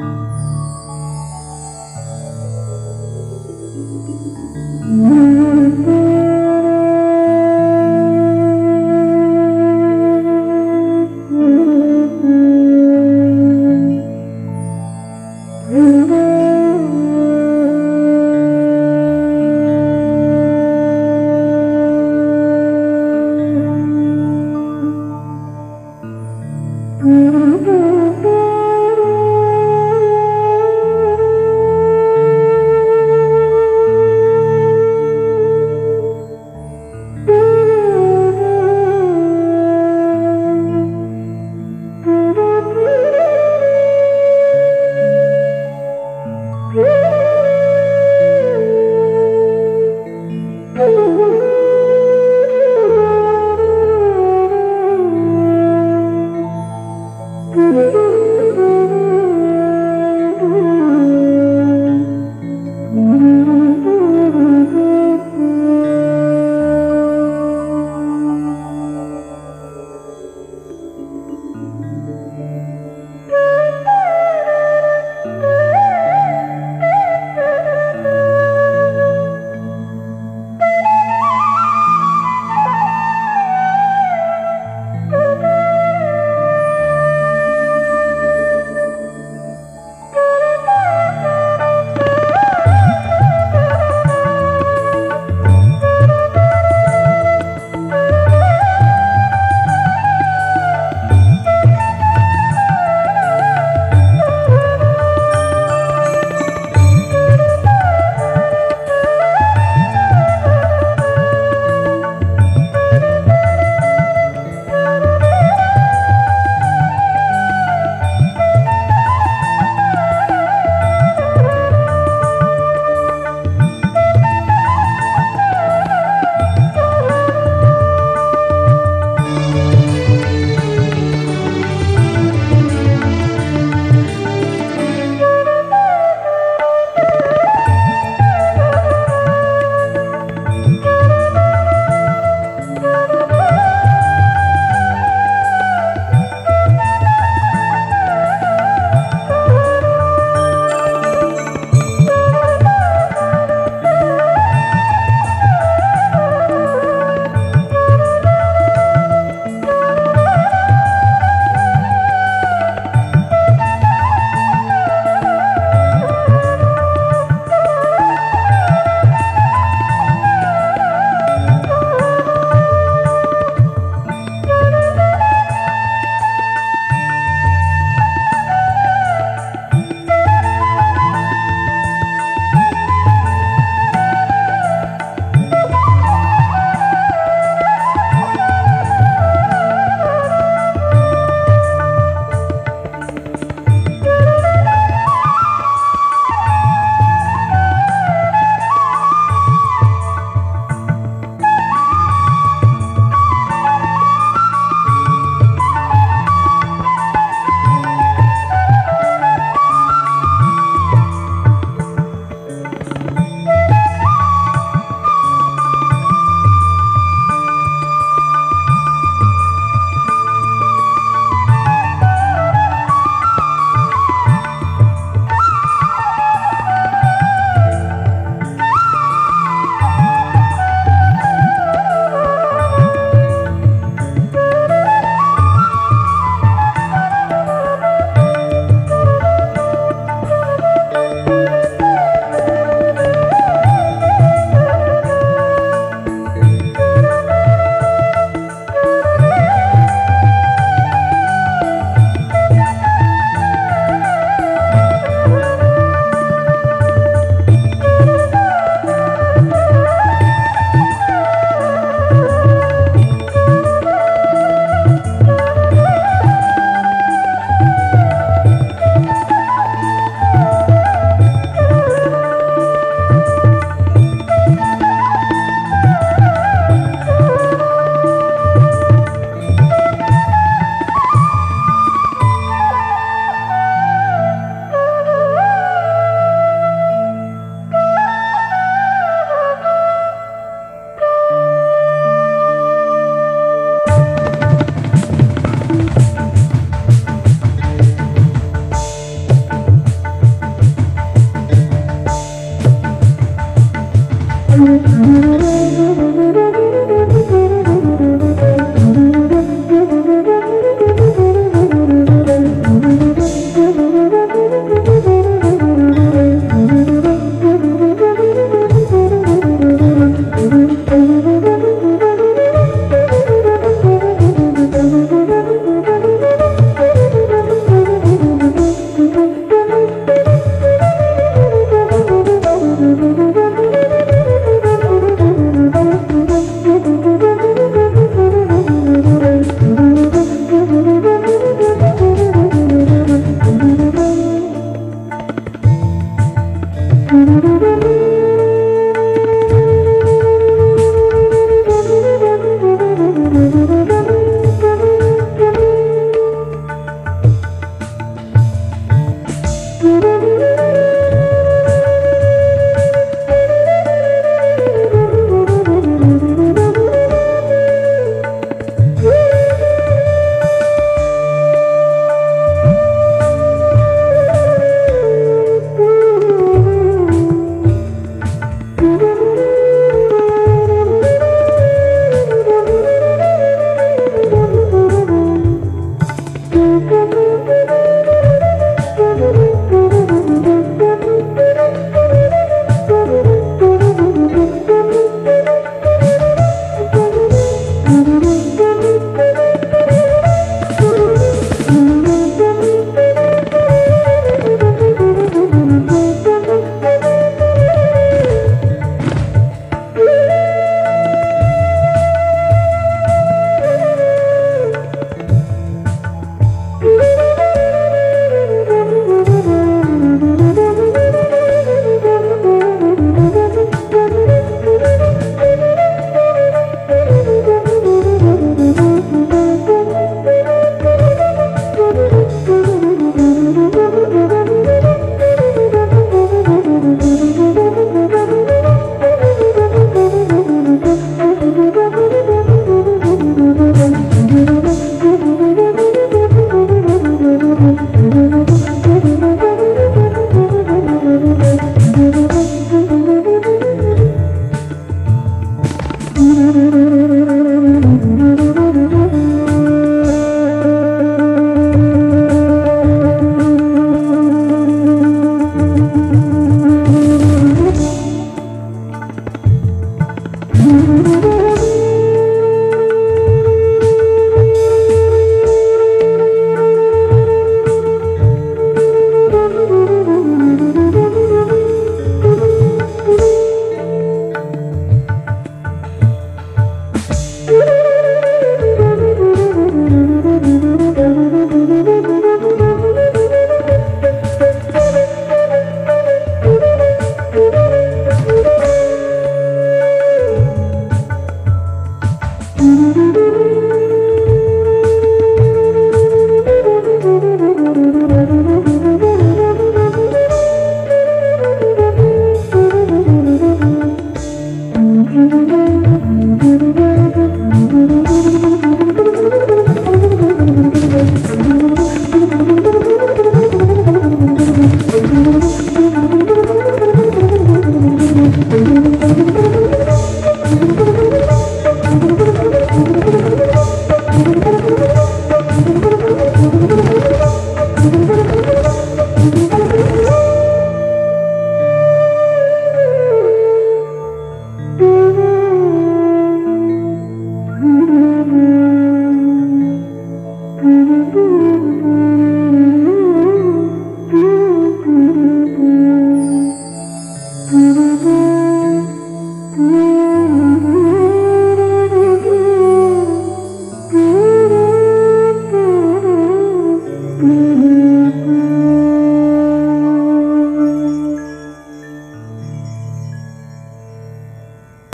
Mm-hmm. Müzik Música Mm-hmm.